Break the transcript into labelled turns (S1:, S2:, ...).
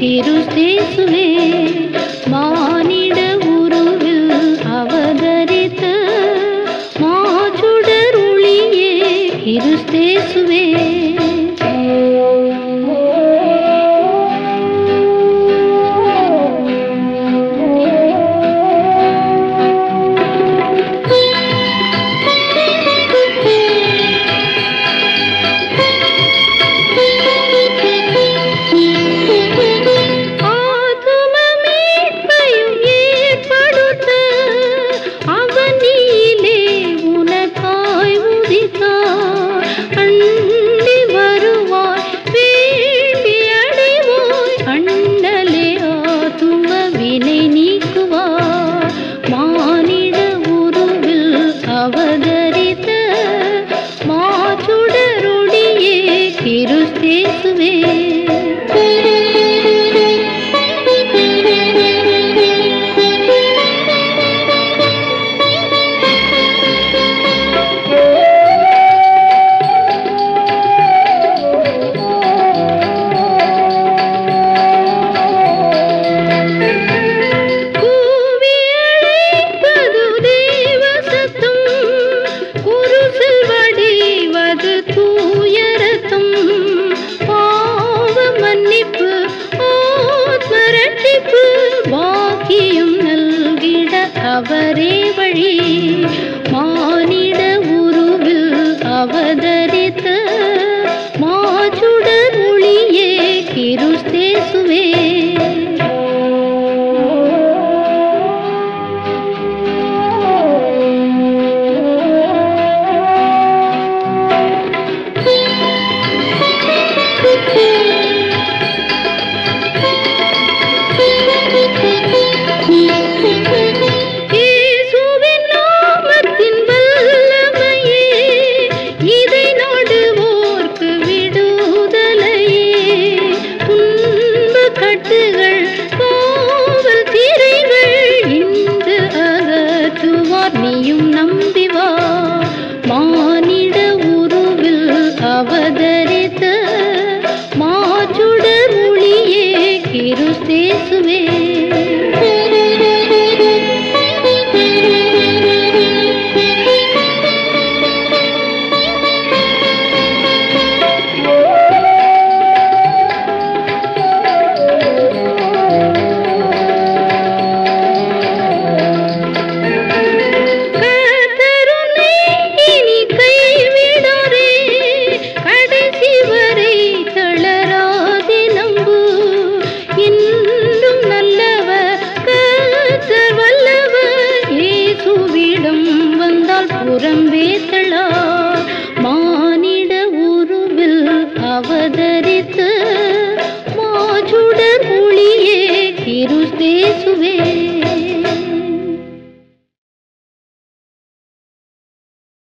S1: திருசேசுவே மானிட உருவில் அவதரித்த மாச்சுடருளியே கிறிஸ்தேசுவே. अवदरित मा चुडरुडिये मोडरोडिरु அவரே வழி. மானிட உருவில் அவதரித்த ಅವತರಿತ ಮಾಚುಡ ಮುಳಿಯೇ ಕಿರುಸೇಸುವೆ அவதரித்த